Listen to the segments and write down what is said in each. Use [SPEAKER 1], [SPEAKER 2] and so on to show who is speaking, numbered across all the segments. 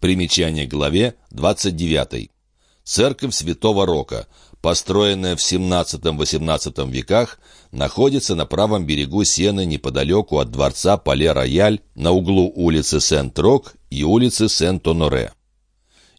[SPEAKER 1] Примечание к главе 29. Церковь Святого Рока, построенная в 17-18 веках, находится на правом берегу Сены неподалеку от дворца Пале-Рояль на углу улицы Сент-Рок и улицы Сент-Оноре.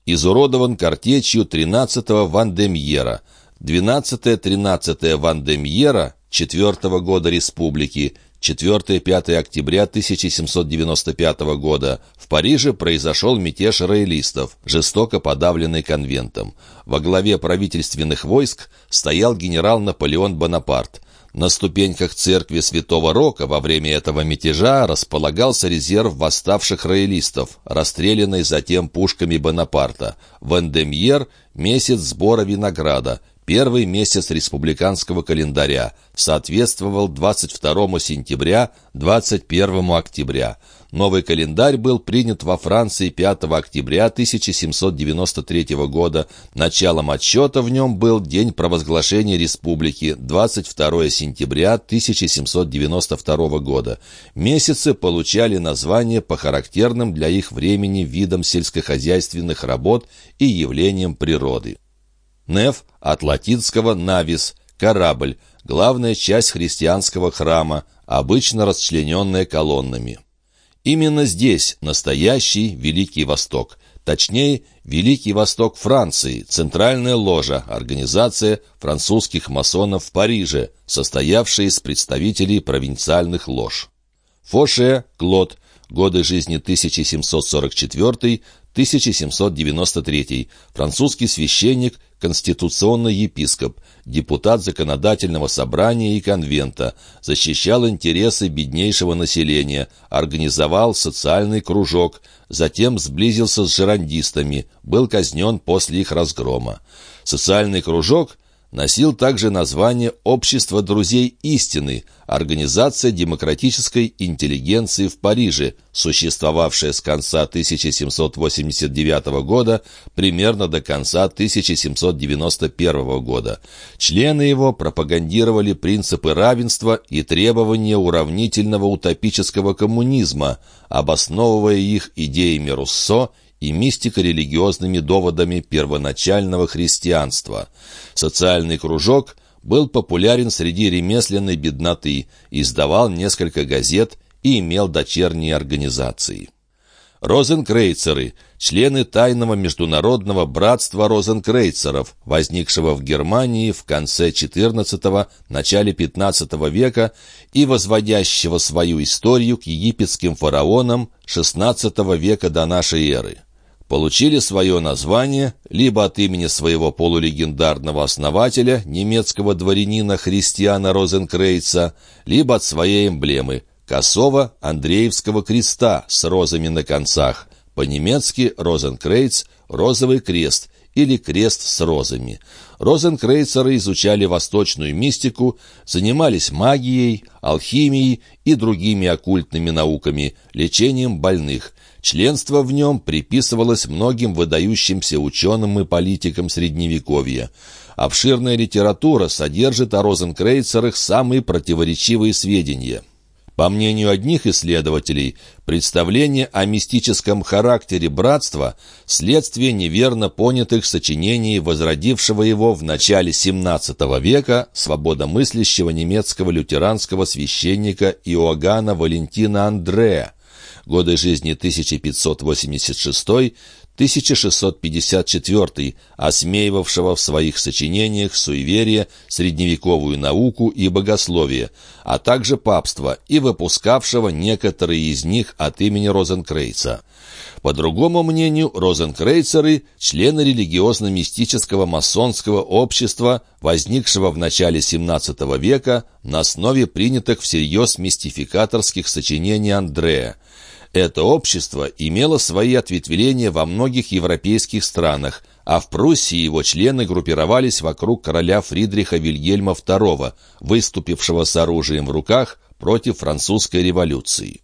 [SPEAKER 1] Изуродован картечью 13-го Вандемьера, 12-13 Вандемьера 4 года республики, 4-5 октября 1795 года в Париже произошел мятеж роялистов, жестоко подавленный конвентом. Во главе правительственных войск стоял генерал Наполеон Бонапарт. На ступеньках церкви Святого Рока во время этого мятежа располагался резерв восставших роялистов, расстрелянный затем пушками Бонапарта. Вендемьер – месяц сбора винограда, Первый месяц республиканского календаря соответствовал 22 сентября, 21 октября. Новый календарь был принят во Франции 5 октября 1793 года. Началом отсчета в нем был день провозглашения республики 22 сентября 1792 года. Месяцы получали название по характерным для их времени видам сельскохозяйственных работ и явлениям природы. Неф от латинского «навис» – корабль, главная часть христианского храма, обычно расчлененная колоннами. Именно здесь настоящий Великий Восток, точнее, Великий Восток Франции, центральная ложа, организация французских масонов в Париже, состоявшая из представителей провинциальных лож. Фоше, Клод, годы жизни 1744-1793, французский священник, конституционный епископ, депутат законодательного собрания и конвента, защищал интересы беднейшего населения, организовал социальный кружок, затем сблизился с жерандистами, был казнен после их разгрома. Социальный кружок носил также название «Общество друзей истины», организация демократической интеллигенции в Париже, существовавшая с конца 1789 года примерно до конца 1791 года. Члены его пропагандировали принципы равенства и требования уравнительного утопического коммунизма, обосновывая их идеями Руссо и мистико-религиозными доводами первоначального христианства. Социальный кружок был популярен среди ремесленной бедноты, издавал несколько газет и имел дочерние организации. Розенкрейцеры – члены тайного международного братства розенкрейцеров, возникшего в Германии в конце XIV – начале XV века и возводящего свою историю к египетским фараонам XVI века до нашей эры получили свое название либо от имени своего полулегендарного основателя, немецкого дворянина Христиана Розенкрейца, либо от своей эмблемы – косого Андреевского креста с розами на концах, по-немецки «Розенкрейц» – «розовый крест» или «крест с розами». Розенкрейцеры изучали восточную мистику, занимались магией, алхимией и другими оккультными науками, лечением больных – Членство в нем приписывалось многим выдающимся ученым и политикам Средневековья. Обширная литература содержит о розенкрейцерах самые противоречивые сведения. По мнению одних исследователей, представление о мистическом характере братства – следствие неверно понятых сочинений возродившего его в начале XVII века свободомыслящего немецкого лютеранского священника Иоганна Валентина Андрея, годы жизни 1586-1654, осмеивавшего в своих сочинениях суеверие, средневековую науку и богословие, а также папство и выпускавшего некоторые из них от имени Розенкрейца. По другому мнению, розенкрейцеры – члены религиозно-мистического масонского общества, возникшего в начале XVII века на основе принятых всерьез мистификаторских сочинений Андрея. Это общество имело свои ответвления во многих европейских странах, а в Пруссии его члены группировались вокруг короля Фридриха Вильгельма II, выступившего с оружием в руках против французской революции.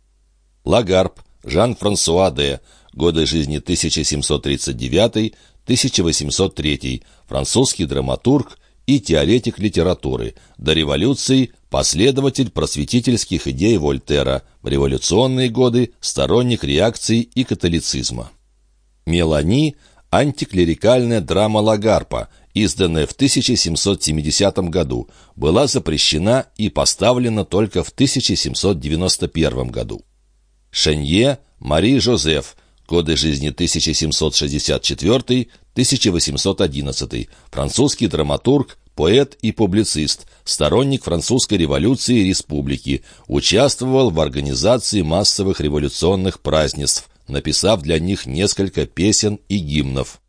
[SPEAKER 1] Лагарб, Жан-Франсуа де, годы жизни 1739-1803, французский драматург и теоретик литературы, до революции последователь просветительских идей Вольтера, в революционные годы сторонник реакции и католицизма. Мелани – антиклерикальная драма Лагарпа, изданная в 1770 году, была запрещена и поставлена только в 1791 году. Шенье Мари Жозеф, годы жизни 1764-1811, французский драматург, поэт и публицист, сторонник французской революции и республики, участвовал в организации массовых революционных празднеств, написав для них несколько песен и гимнов.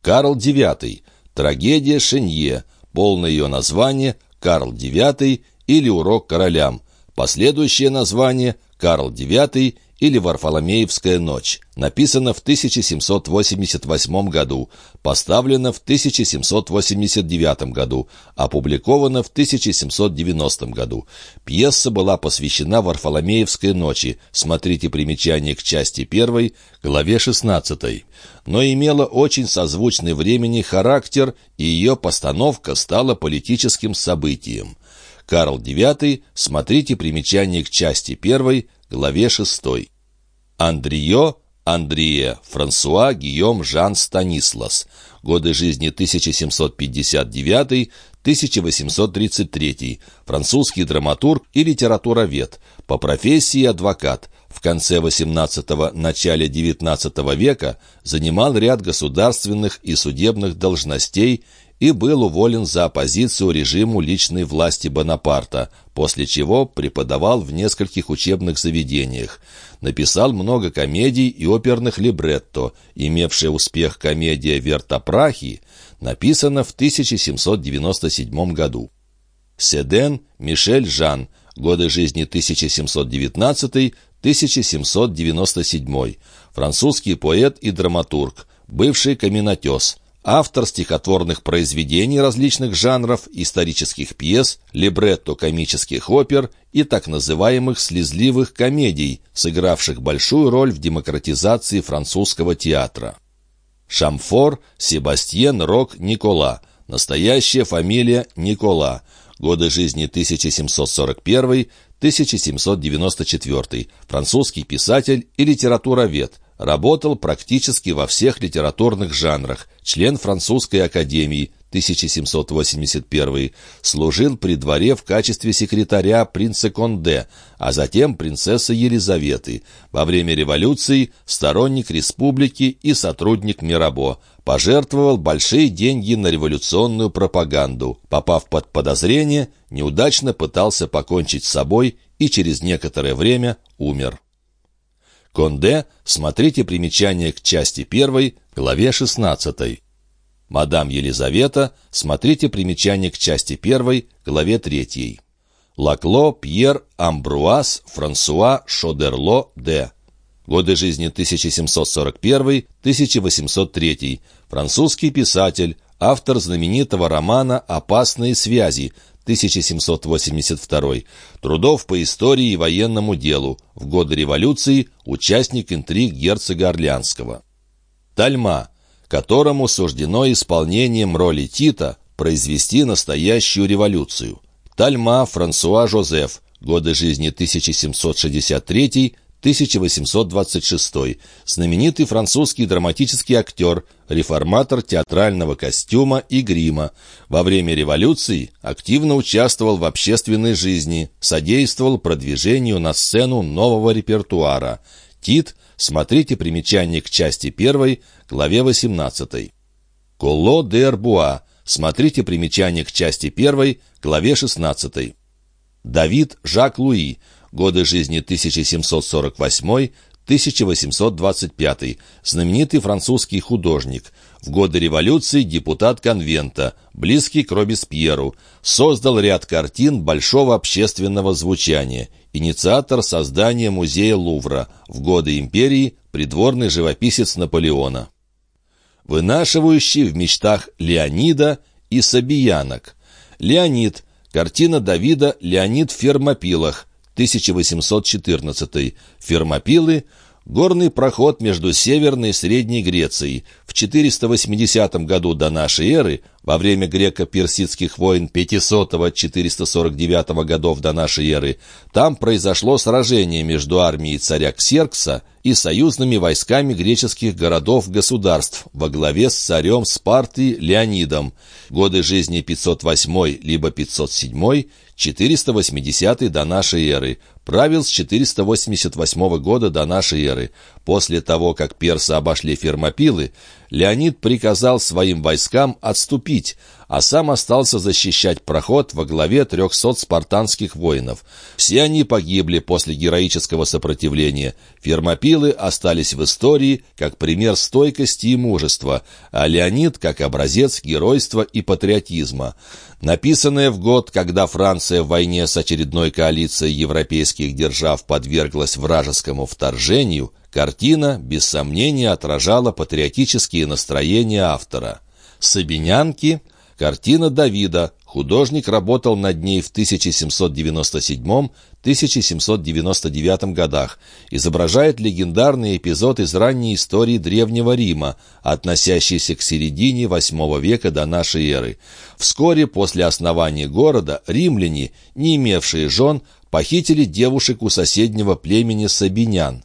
[SPEAKER 1] Карл IX. Трагедия Шенье. Полное ее название «Карл IX» или «Урок королям». Последующее название «Карл IX» или «Варфоломеевская ночь», написано в 1788 году, поставлено в 1789 году, опубликовано в 1790 году. Пьеса была посвящена Варфоломеевской ночи, смотрите примечание к части 1, главе 16, но имела очень созвучный времени характер, и ее постановка стала политическим событием. Карл IX, смотрите примечание к части 1, главе 6. Андрио, Андрия, Франсуа, Гийом, Жан Станислас. Годы жизни 1759-1833. Французский драматург и литературовед. По профессии адвокат. В конце XVIII – начале XIX века занимал ряд государственных и судебных должностей и был уволен за оппозицию режиму личной власти Бонапарта, после чего преподавал в нескольких учебных заведениях. Написал много комедий и оперных либретто, имевшая успех комедия «Вертопрахи», написана в 1797 году. Седен Мишель Жан, годы жизни 1719-1797, французский поэт и драматург, бывший каменотес – Автор стихотворных произведений различных жанров, исторических пьес, либретто комических опер и так называемых слезливых комедий, сыгравших большую роль в демократизации французского театра. Шамфор Себастьен Рок Никола. Настоящая фамилия Никола. Годы жизни 1741-1794. Французский писатель и литературовед, Работал практически во всех литературных жанрах. Член французской академии 1781, служил при дворе в качестве секретаря принца Конде, а затем принцессы Елизаветы. Во время революции сторонник республики и сотрудник Мирабо. Пожертвовал большие деньги на революционную пропаганду. Попав под подозрение, неудачно пытался покончить с собой и через некоторое время умер. Конде, смотрите примечание к части 1, главе 16. Мадам Елизавета, смотрите примечание к части 1, главе 3. Лакло, Пьер, Амбруаз, Франсуа, Шодерло, Д. Годы жизни 1741-1803. Французский писатель, автор знаменитого романа «Опасные связи», 1782, трудов по истории и военному делу, в годы революции участник интриг герцога Орлянского. Тальма, которому суждено исполнением роли Тита произвести настоящую революцию. Тальма Франсуа Жозеф, годы жизни 1763 1826. Знаменитый французский драматический актер, реформатор театрального костюма и грима. Во время революции активно участвовал в общественной жизни, содействовал продвижению на сцену нового репертуара. Тит, смотрите примечание к части 1, главе 18. Колло де Арбуа, смотрите примечание к части 1, главе 16. Давид Жак Луи, годы жизни 1748-1825, знаменитый французский художник, в годы революции депутат конвента, близкий к Робеспьеру, создал ряд картин большого общественного звучания, инициатор создания музея Лувра, в годы империи придворный живописец Наполеона. Вынашивающий в мечтах Леонида и Собиянок. Леонид – Картина Давида «Леонид в Фермопилах», 1814. Фермопилы – горный проход между Северной и Средней Грецией. В 480 году до нашей эры Во время греко-персидских войн 500-449 годов до нашей эры там произошло сражение между армией царя Ксеркса и союзными войсками греческих городов-государств во главе с царем Спарты Леонидом. Годы жизни 508 либо 507, 480 до нашей эры. Правил с 488 года до нашей эры. После того, как персы обошли Фермопилы, Леонид приказал своим войскам отступить, а сам остался защищать проход во главе трехсот спартанских воинов. Все они погибли после героического сопротивления. Фермопилы остались в истории как пример стойкости и мужества, а Леонид как образец геройства и патриотизма. Написанное в год, когда Франция в войне с очередной коалицией европейских держав подверглась вражескому вторжению, картина, без сомнения, отражала патриотические настроения автора. «Сабинянки» Картина Давида. Художник работал над ней в 1797-1799 годах. Изображает легендарный эпизод из ранней истории Древнего Рима, относящийся к середине VIII века до нашей эры. Вскоре после основания города римляне, не имевшие жен, похитили девушек у соседнего племени Сабинян.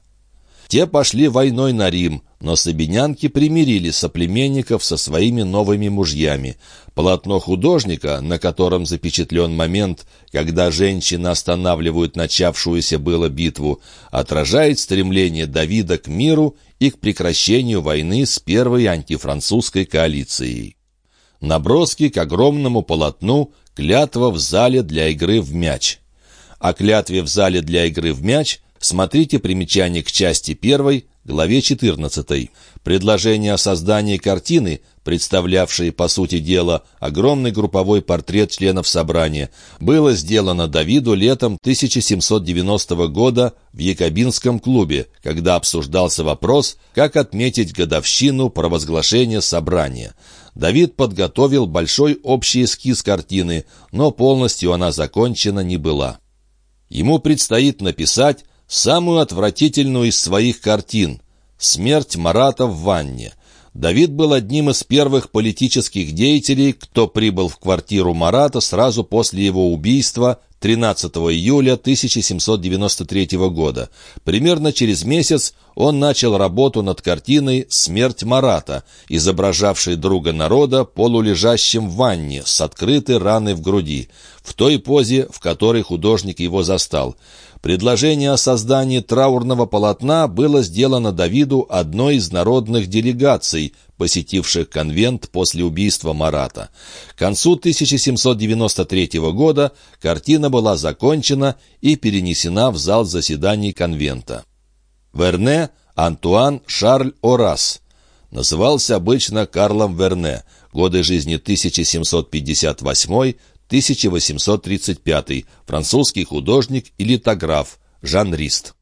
[SPEAKER 1] Те пошли войной на Рим, но сабинянки примирили соплеменников со своими новыми мужьями. Полотно художника, на котором запечатлен момент, когда женщины останавливают начавшуюся было битву, отражает стремление Давида к миру и к прекращению войны с первой антифранцузской коалицией. Наброски к огромному полотну «Клятва в зале для игры в мяч». О клятве в зале для игры в мяч смотрите примечание к части 1, главе 14. Предложение о создании картины, представлявшей, по сути дела, огромный групповой портрет членов собрания, было сделано Давиду летом 1790 года в Якобинском клубе, когда обсуждался вопрос, как отметить годовщину провозглашения собрания. Давид подготовил большой общий эскиз картины, но полностью она закончена не была. Ему предстоит написать самую отвратительную из своих картин «Смерть Марата в ванне». Давид был одним из первых политических деятелей, кто прибыл в квартиру Марата сразу после его убийства 13 июля 1793 года. Примерно через месяц он начал работу над картиной «Смерть Марата», изображавшей друга народа полулежащим в ванне с открытой раной в груди, в той позе, в которой художник его застал. Предложение о создании траурного полотна было сделано Давиду одной из народных делегаций, посетивших конвент после убийства Марата. К концу 1793 года картина была закончена и перенесена в зал заседаний конвента. Верне Антуан Шарль Орас назывался обычно Карлом Верне, годы жизни 1758 1835, французский художник и литограф, жанрист.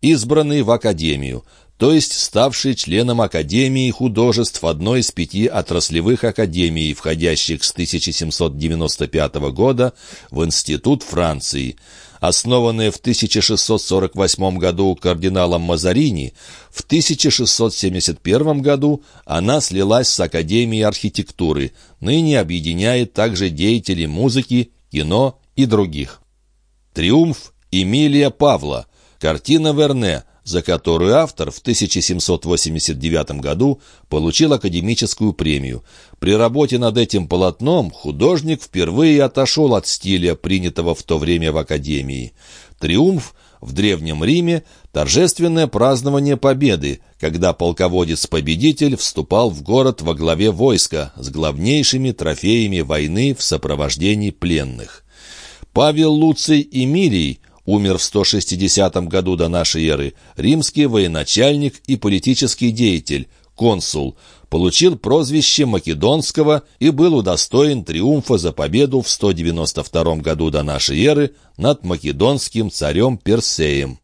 [SPEAKER 1] Избранный в Академию, то есть ставший членом Академии художеств одной из пяти отраслевых академий, входящих с 1795 года в Институт Франции – основанная в 1648 году кардиналом Мазарини, в 1671 году она слилась с Академией архитектуры, ныне объединяет также деятелей музыки, кино и других. «Триумф Эмилия Павла», картина Верне – за которую автор в 1789 году получил академическую премию. При работе над этим полотном художник впервые отошел от стиля, принятого в то время в Академии. «Триумф» в Древнем Риме – торжественное празднование победы, когда полководец-победитель вступал в город во главе войска с главнейшими трофеями войны в сопровождении пленных. Павел Луций Эмилий – умер в 160 году до нашей эры, римский военачальник и политический деятель, консул, получил прозвище Македонского и был удостоен триумфа за победу в 192 году до нашей эры над македонским царем Персеем.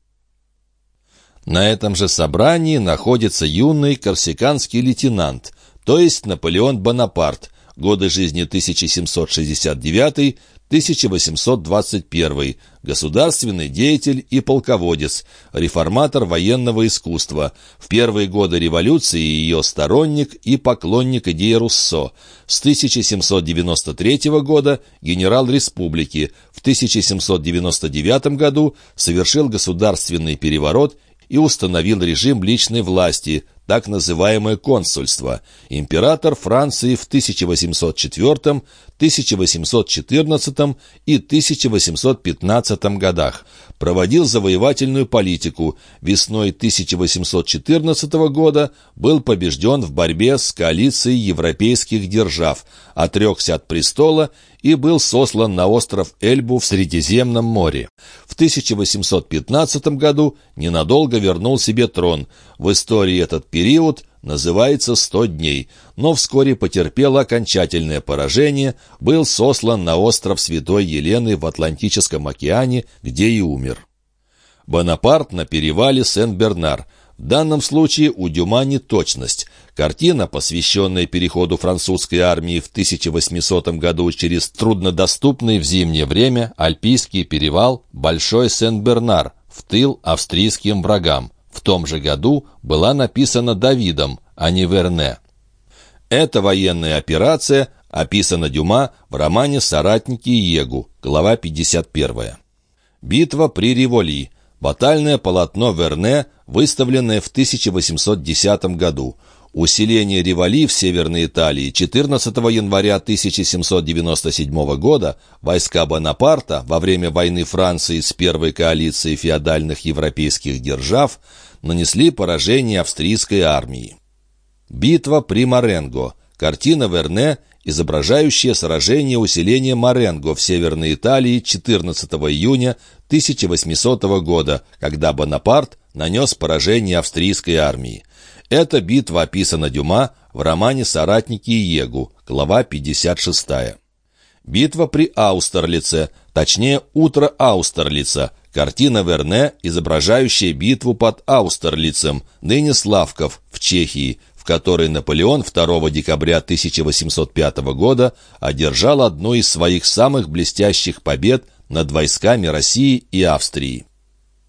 [SPEAKER 1] На этом же собрании находится юный корсиканский лейтенант, то есть Наполеон Бонапарт, годы жизни 1769 1821. Государственный деятель и полководец, реформатор военного искусства. В первые годы революции ее сторонник и поклонник идеи Руссо. С 1793 года генерал республики. В 1799 году совершил государственный переворот и установил режим личной власти, так называемое консульство. Император Франции в 1804, 1814 и 1815 годах. Проводил завоевательную политику. Весной 1814 года был побежден в борьбе с коалицией европейских держав, отрекся от престола и был сослан на остров Эльбу в Средиземном море. В 1815 году ненадолго вернул себе трон. В истории этот период называется «Сто дней», но вскоре потерпел окончательное поражение, был сослан на остров Святой Елены в Атлантическом океане, где и умер. Бонапарт на перевале Сен-Бернар – в данном случае у Дюма не точность. Картина, посвященная переходу французской армии в 1800 году через труднодоступный в зимнее время Альпийский перевал Большой Сен-Бернар в тыл австрийским врагам. В том же году была написана Давидом, а не Верне. Эта военная операция описана Дюма в романе «Соратники Егу», глава 51. Битва при Риволи. Батальное полотно Верне, выставленное в 1810 году. Усиление Ривали в Северной Италии 14 января 1797 года войска Бонапарта во время войны Франции с первой коалицией феодальных европейских держав нанесли поражение австрийской армии. Битва при Маренго. Картина Верне, изображающая сражение усиления Маренго в Северной Италии 14 июня 1800 года, когда Бонапарт нанес поражение австрийской армии. Эта битва описана Дюма в романе «Соратники Егу», глава 56. Битва при Аустерлице, точнее «Утро Аустерлица», картина Верне, изображающая битву под Аустерлицем, ныне Славков, в Чехии, в которой Наполеон 2 декабря 1805 года одержал одну из своих самых блестящих побед над войсками России и Австрии.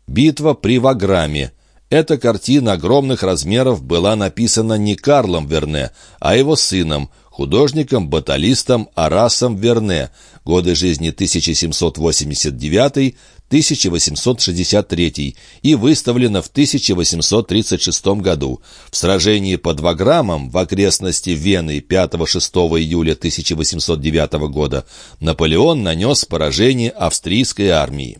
[SPEAKER 1] Битва при Ваграме. Эта картина огромных размеров была написана не Карлом Верне, а его сыном, художником-баталистом Арасом Верне, годы жизни 1789-1863 и выставлена в 1836 году. В сражении под Ваграмом в окрестности Вены 5-6 июля 1809 года Наполеон нанес поражение австрийской армии.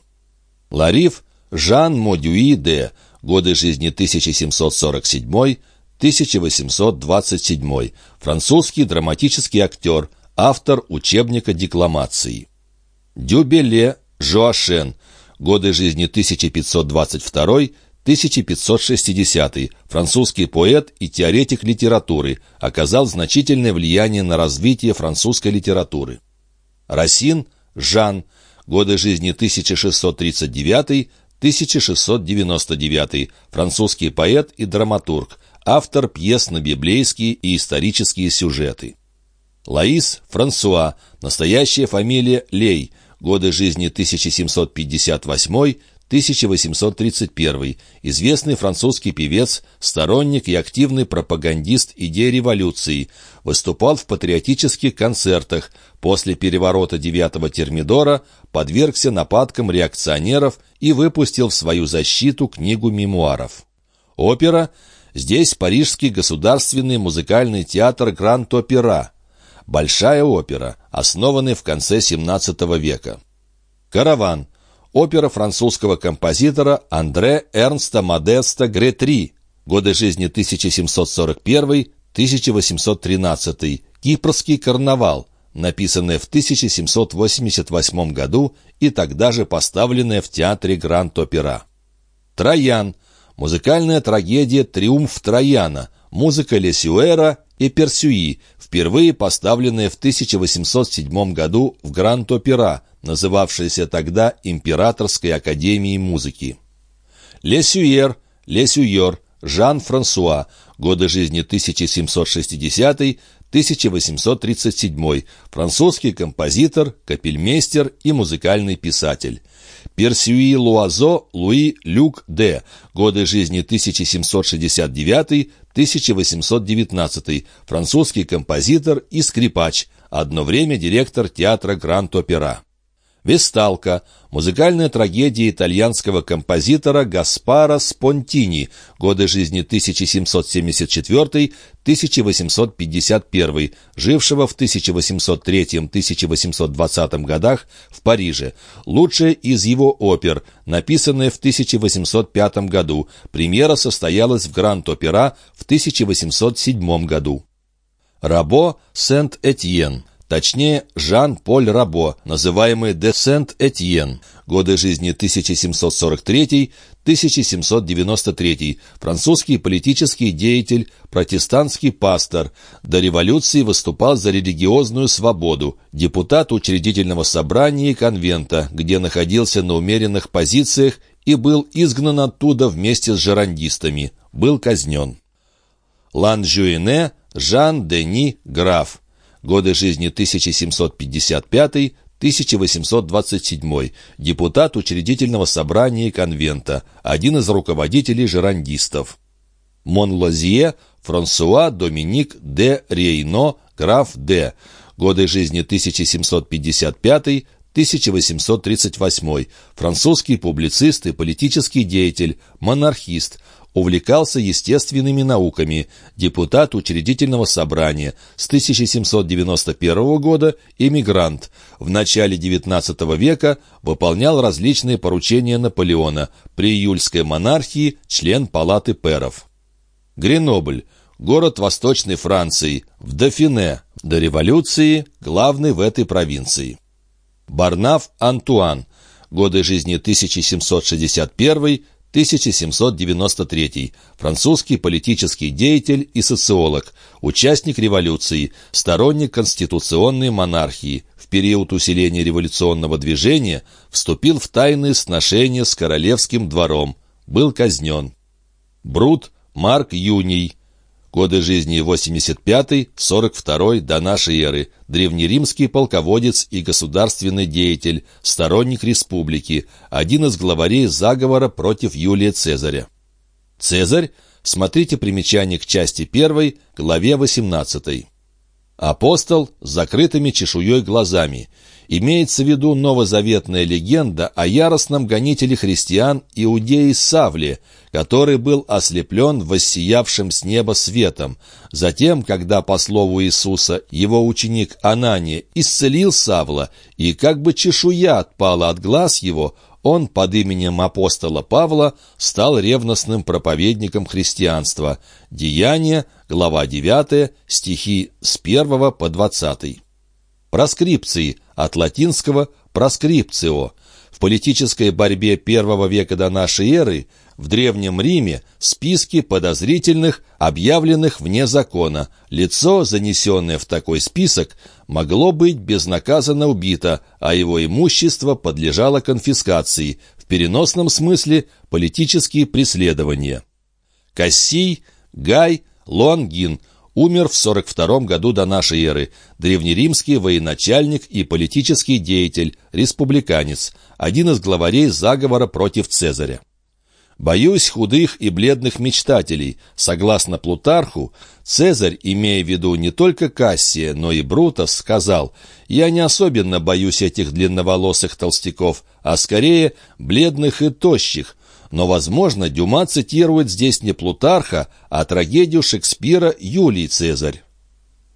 [SPEAKER 1] Лариф Жан Модюи де, годы жизни 1747 1827. Французский драматический актер, автор учебника декламации. Дюбеле Жоашен. Годы жизни 1522-1560. Французский поэт и теоретик литературы. Оказал значительное влияние на развитие французской литературы. Расин Жан. Годы жизни 1639-1699. Французский поэт и драматург автор пьес на библейские и исторические сюжеты. Лаис Франсуа, настоящая фамилия Лей, годы жизни 1758-1831, известный французский певец, сторонник и активный пропагандист идей революции, выступал в патриотических концертах, после переворота 9-го Термидора подвергся нападкам реакционеров и выпустил в свою защиту книгу мемуаров. Опера Здесь Парижский государственный музыкальный театр Гранд-Опера, большая опера, основанная в конце XVII века. «Караван» — опера французского композитора Андре Эрнста Модеста Гретри, годы жизни 1741-1813, «Кипрский карнавал», написанная в 1788 году и тогда же поставленная в театре Гранд-Опера. «Троян» Музыкальная трагедия «Триумф Трояна», музыка Лесюэра и Персюи, впервые поставленная в 1807 году в Гранд-Опера, называвшаяся тогда Императорской академией музыки. Лесюер, Лесюер, Жан-Франсуа, годы жизни 1760-1837, французский композитор, капельмейстер и музыкальный писатель. Персюи Луазо Луи Люк Д. Годы жизни 1769-1819. Французский композитор и скрипач. Одно время директор театра Гранд-Опера. «Весталка» — музыкальная трагедия итальянского композитора Гаспара Спонтини, годы жизни 1774-1851, жившего в 1803-1820 годах в Париже. Лучшая из его опер, написанная в 1805 году. Премьера состоялась в Гранд-Опера в 1807 году. Рабо Сент-Этьен Точнее, Жан-Поль Рабо, называемый де Сент-Этьен, годы жизни 1743-1793, французский политический деятель, протестантский пастор, до революции выступал за религиозную свободу, депутат учредительного собрания и конвента, где находился на умеренных позициях и был изгнан оттуда вместе с жерандистами, был казнен. Лан-Жюэне Жан-Дени Граф годы жизни 1755-1827, депутат учредительного собрания конвента, один из руководителей жерандистов. Монлозье Франсуа Доминик де Рейно, граф де, годы жизни 1755 1838. Французский публицист и политический деятель, монархист, увлекался естественными науками, депутат учредительного собрания, с 1791 года эмигрант. В начале XIX века выполнял различные поручения Наполеона, при июльской монархии член палаты перов. Гренобль – город Восточной Франции, в Дофине, до революции главный в этой провинции. Барнаф Антуан, годы жизни 1761 1793. Французский политический деятель и социолог, участник революции, сторонник конституционной монархии. В период усиления революционного движения вступил в тайные сношения с королевским двором. Был казнен. Брут Марк Юний, Годы жизни 85-42 до нашей эры. Древнеримский полководец и государственный деятель, сторонник республики, один из главарей заговора против Юлия Цезаря. Цезарь, смотрите примечание к части 1, главе 18. Апостол с закрытыми чешуей глазами. Имеется в виду новозаветная легенда о яростном гонителе христиан Иудеи Савле, который был ослеплен воссиявшим с неба светом. Затем, когда, по слову Иисуса, его ученик Анания исцелил Савла, и как бы чешуя отпала от глаз его, он под именем апостола Павла стал ревностным проповедником христианства. Деяния, глава 9, стихи с 1 по 20. Проскрипции, от латинского «проскрипцио». В политической борьбе первого века до нашей эры в Древнем Риме списки подозрительных, объявленных вне закона. Лицо, занесенное в такой список, могло быть безнаказанно убито, а его имущество подлежало конфискации, в переносном смысле политические преследования. Кассий, Гай, Лонгин – умер в 42 году до нашей эры, древнеримский военачальник и политический деятель, республиканец, один из главарей заговора против Цезаря. Боюсь худых и бледных мечтателей. Согласно Плутарху, Цезарь, имея в виду не только Кассия, но и Брутас, сказал, «Я не особенно боюсь этих длинноволосых толстяков, а скорее бледных и тощих, но, возможно, Дюма цитирует здесь не Плутарха, а трагедию Шекспира «Юлий Цезарь».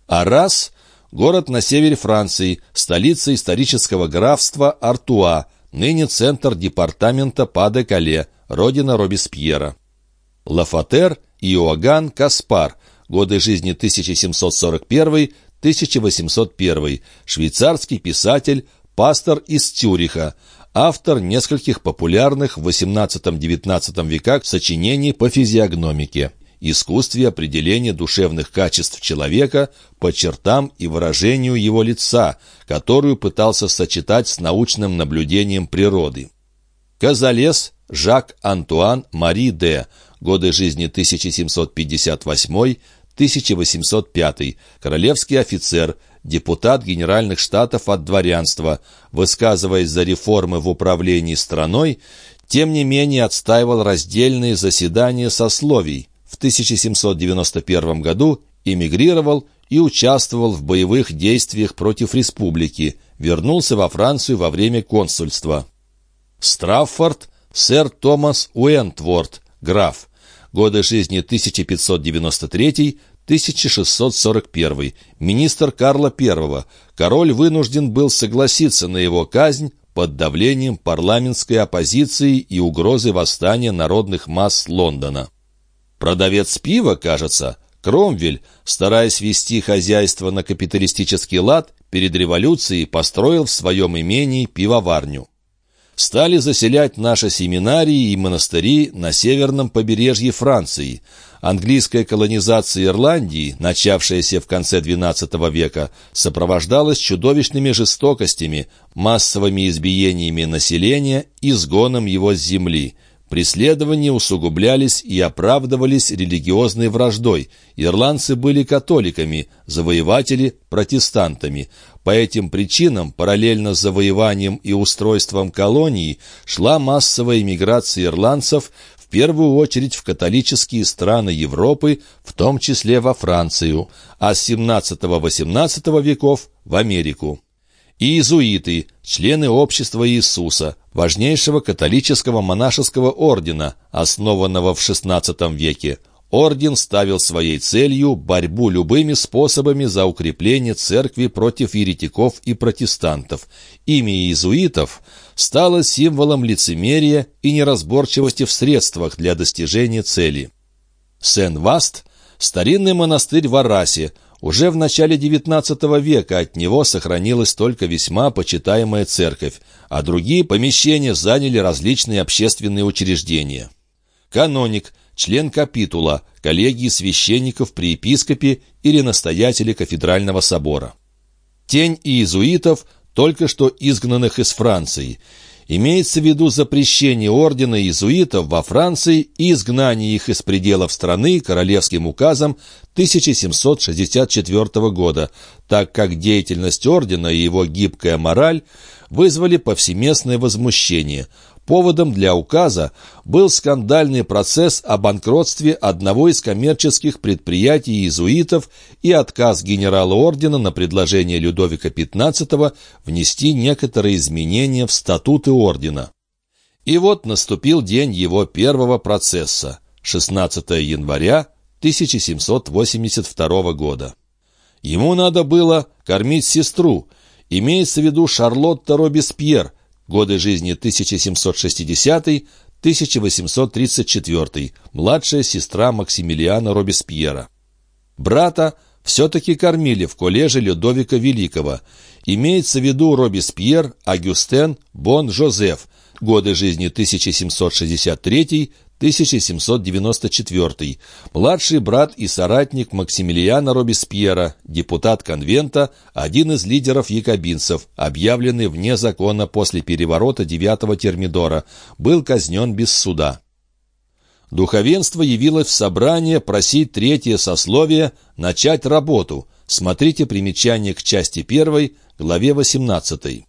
[SPEAKER 1] Арас – город на севере Франции, столица исторического графства Артуа, ныне центр департамента Па-де-Кале, родина Робеспьера. Лафатер Иоганн Каспар, годы жизни 1741-1801, швейцарский писатель, пастор из Цюриха, автор нескольких популярных в XVIII-XIX веках сочинений по физиогномике, искусстве определения душевных качеств человека по чертам и выражению его лица, которую пытался сочетать с научным наблюдением природы. Казалес Жак Антуан Мари де годы жизни 1758-1805, королевский офицер, депутат Генеральных Штатов от дворянства, высказываясь за реформы в управлении страной, тем не менее отстаивал раздельные заседания сословий. В 1791 году эмигрировал и участвовал в боевых действиях против республики, вернулся во Францию во время консульства. Страффорд, сэр Томас Уэнтворд, граф, годы жизни 1593-1641, министр Карла I. Король вынужден был согласиться на его казнь под давлением парламентской оппозиции и угрозы восстания народных масс Лондона. Продавец пива, кажется, Кромвель, стараясь вести хозяйство на капиталистический лад, перед революцией построил в своем имении пивоварню. Стали заселять наши семинарии и монастыри на северном побережье Франции. Английская колонизация Ирландии, начавшаяся в конце XII века, сопровождалась чудовищными жестокостями, массовыми избиениями населения и сгоном его с земли – Преследования усугублялись и оправдывались религиозной враждой. Ирландцы были католиками, завоеватели – протестантами. По этим причинам, параллельно с завоеванием и устройством колонии, шла массовая миграция ирландцев в первую очередь в католические страны Европы, в том числе во Францию, а с XVII-XVIII веков – в Америку и иезуиты, члены общества Иисуса, важнейшего католического монашеского ордена, основанного в XVI веке. Орден ставил своей целью борьбу любыми способами за укрепление церкви против еретиков и протестантов. Имя иезуитов стало символом лицемерия и неразборчивости в средствах для достижения цели. Сен-Васт – старинный монастырь в Арасе – уже в начале XIX века от него сохранилась только весьма почитаемая церковь, а другие помещения заняли различные общественные учреждения. Каноник, член капитула, коллегии священников при епископе или настоятеле кафедрального собора. Тень иезуитов, только что изгнанных из Франции – Имеется в виду запрещение ордена иезуитов во Франции и изгнание их из пределов страны королевским указом 1764 года, так как деятельность ордена и его гибкая мораль вызвали повсеместное возмущение. Поводом для указа был скандальный процесс о банкротстве одного из коммерческих предприятий иезуитов и отказ генерала ордена на предложение Людовика XV внести некоторые изменения в статуты ордена. И вот наступил день его первого процесса, 16 января 1782 года. Ему надо было кормить сестру, имеется в виду Шарлотта Робеспьер, годы жизни 1760-1834, младшая сестра Максимилиана Робеспьера. Брата все-таки кормили в коллеже Людовика Великого. Имеется в виду Робеспьер, Агюстен, Бон Жозеф, годы жизни 1763 1794, младший брат и соратник Максимилиана Робеспьера, депутат конвента, один из лидеров якобинцев, объявленный вне закона после переворота 9-го Термидора, был казнен без суда. Духовенство явилось в собрание просить третье сословие начать работу. Смотрите примечание к части 1, главе 18.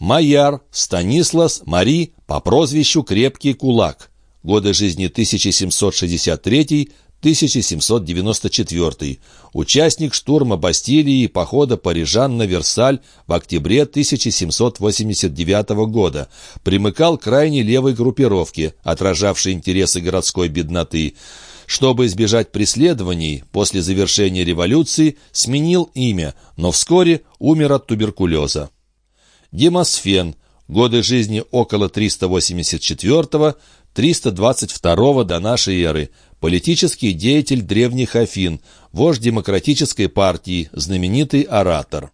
[SPEAKER 1] Майяр, Станислас, Мари по прозвищу Крепкий Кулак годы жизни 1763-1794, участник штурма Бастилии и похода парижан на Версаль в октябре 1789 года, примыкал к крайней левой группировке, отражавшей интересы городской бедноты, чтобы избежать преследований, после завершения революции сменил имя, но вскоре умер от туберкулеза. Демосфен, годы жизни около 384 322 до нашей эры, политический деятель древних Афин, вождь демократической партии, знаменитый оратор.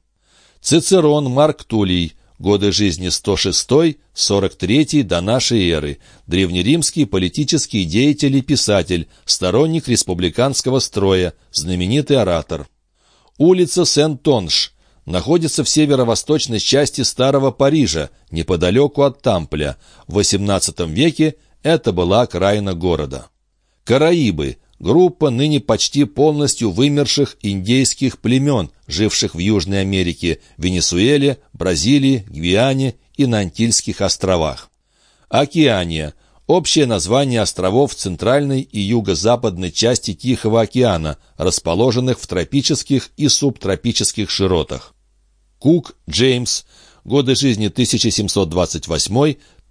[SPEAKER 1] Цицерон Марк Тулей, годы жизни 106-43 до нашей эры, древнеримский политический деятель и писатель, сторонник республиканского строя, знаменитый оратор. Улица Сен-Тонш находится в северо-восточной части Старого Парижа, неподалеку от Тампля. В XVIII веке это была окраина города. Караибы – группа ныне почти полностью вымерших индейских племен, живших в Южной Америке, Венесуэле, Бразилии, Гвиане и на Антильских островах. Океания – Общее название островов центральной и юго-западной части Тихого океана, расположенных в тропических и субтропических широтах. Кук Джеймс. Годы жизни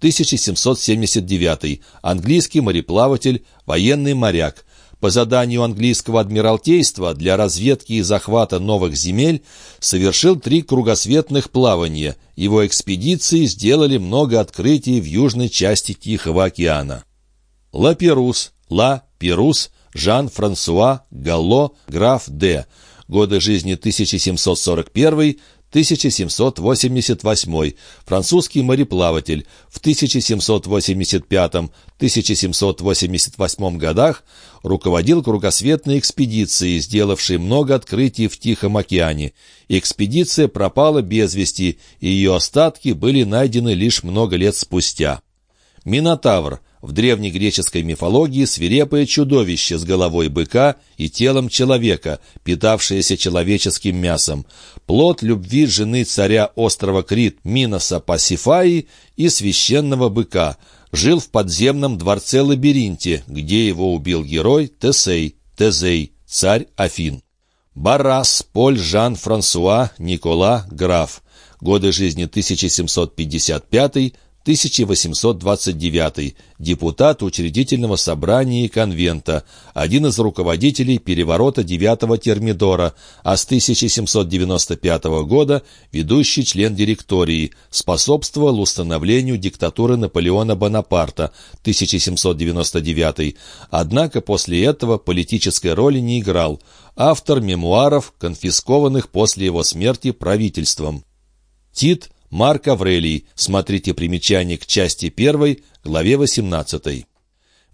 [SPEAKER 1] 1728-1779. Английский мореплаватель, военный моряк, по заданию английского адмиралтейства для разведки и захвата новых земель совершил три кругосветных плавания. Его экспедиции сделали много открытий в южной части Тихого океана. Ла Перус, Ла Перус, Жан-Франсуа Галло, граф Д. Годы жизни 1741 1788, французский мореплаватель, в 1785-1788 годах руководил кругосветной экспедицией, сделавшей много открытий в Тихом океане. Экспедиция пропала без вести, и ее остатки были найдены лишь много лет спустя. Минотавр в древнегреческой мифологии свирепое чудовище с головой быка и телом человека, питавшееся человеческим мясом, плод любви жены царя острова Крит Миноса Пасифаи и священного быка, жил в подземном дворце-лабиринте, где его убил герой Тесей, Тезей, царь Афин. Барас, Поль, Жан, Франсуа, Никола, граф. Годы жизни 1755 1829, депутат учредительного собрания и конвента, один из руководителей переворота 9-го Термидора, а с 1795 года ведущий член директории, способствовал установлению диктатуры Наполеона Бонапарта. 1799, однако после этого политической роли не играл, автор мемуаров, конфискованных после его смерти правительством. Тит – Марк Аврелий. Смотрите примечание к части 1, главе 18.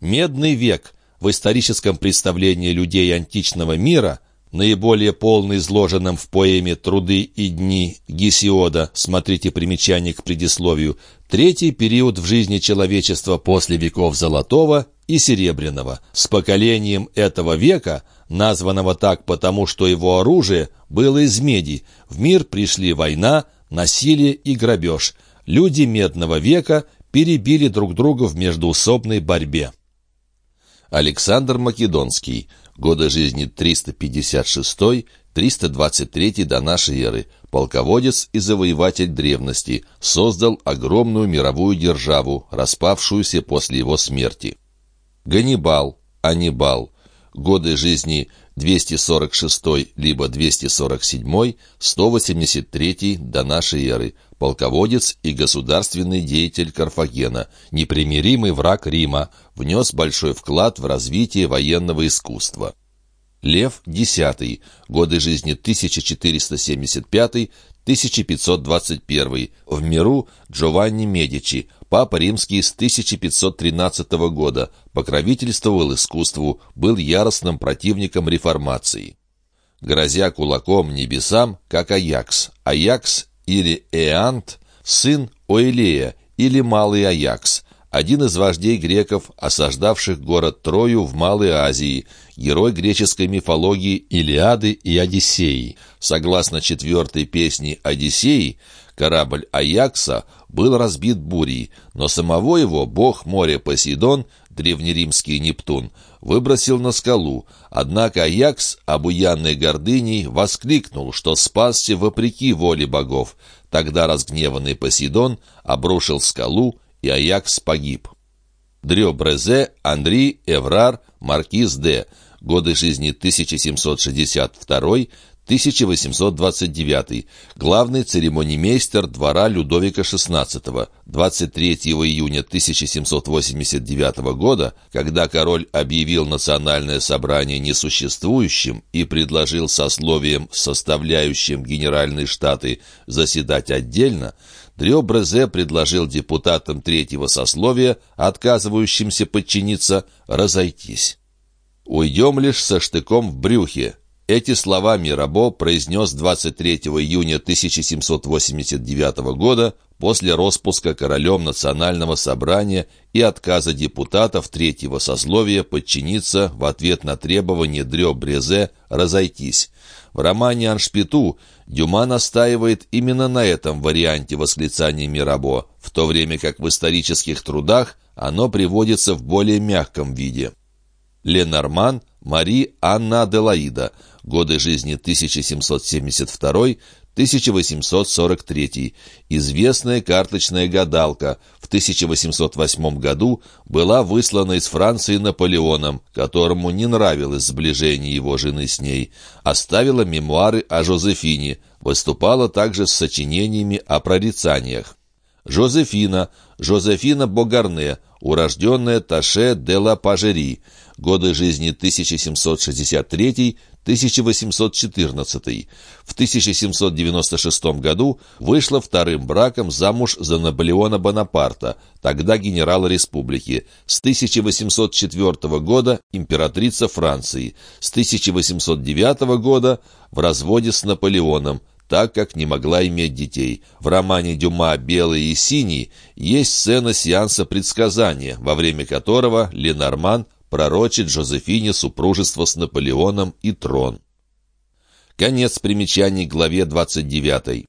[SPEAKER 1] Медный век в историческом представлении людей античного мира, наиболее полно изложенном в поэме «Труды и дни» Гесиода, смотрите примечание к предисловию, третий период в жизни человечества после веков Золотого и Серебряного. С поколением этого века, названного так потому, что его оружие было из меди, в мир пришли война, насилие и грабеж. Люди Медного века перебили друг друга в междуусобной борьбе. Александр Македонский. Годы жизни 356-323 до нашей эры. Полководец и завоеватель древности. Создал огромную мировую державу, распавшуюся после его смерти. Ганнибал, Анибал. Годы жизни 246 либо 247, 183 до нашей эры, полководец и государственный деятель Карфагена, непримиримый враг Рима, внес большой вклад в развитие военного искусства. Лев X, годы жизни 1475-1521, в миру Джованни Медичи, Папа Римский с 1513 года покровительствовал искусству, был яростным противником реформации. Грозя кулаком небесам, как Аякс. Аякс или Эант – сын Оилея или Малый Аякс, один из вождей греков, осаждавших город Трою в Малой Азии, герой греческой мифологии Илиады и Одиссеи. Согласно четвертой песне Одиссеи, Корабль Аякса был разбит бурей, но самого его бог моря Посейдон, древнеримский Нептун, выбросил на скалу. Однако Аякс, обуянный гордыней, воскликнул, что спасся вопреки воле богов. Тогда разгневанный Посейдон обрушил скалу, и Аякс погиб. Дрё Брезе, Андрей, Эврар, Маркиз Д. Годы жизни 1762 1829. Главный церемонимейстер двора Людовика XVI. 23 июня 1789 года, когда король объявил национальное собрание несуществующим и предложил сословием, составляющим Генеральные Штаты, заседать отдельно, Дрё Брезе предложил депутатам третьего сословия, отказывающимся подчиниться, разойтись. «Уйдем лишь со штыком в брюхе», Эти слова Мирабо произнес 23 июня 1789 года после распуска королем Национального собрания и отказа депутатов третьего сословия подчиниться в ответ на требование Дрё Брезе разойтись. В романе «Аншпиту» Дюма настаивает именно на этом варианте восклицания Мирабо, в то время как в исторических трудах оно приводится в более мягком виде. Ленорман Мари Анна Аделаида – годы жизни 1772-1843, известная карточная гадалка, в 1808 году была выслана из Франции Наполеоном, которому не нравилось сближение его жены с ней, оставила мемуары о Жозефине, выступала также с сочинениями о прорицаниях. Жозефина, Жозефина Богарне, урожденная Таше де ла Пажери, годы жизни 1763 1814. В 1796 году вышла вторым браком замуж за Наполеона Бонапарта, тогда генерала республики. С 1804 года императрица Франции. С 1809 года в разводе с Наполеоном, так как не могла иметь детей. В романе Дюма «Белый и синий» есть сцена сеанса предсказания, во время которого Ленорман пророчит Жозефине супружество с Наполеоном и трон. Конец примечаний главе 29.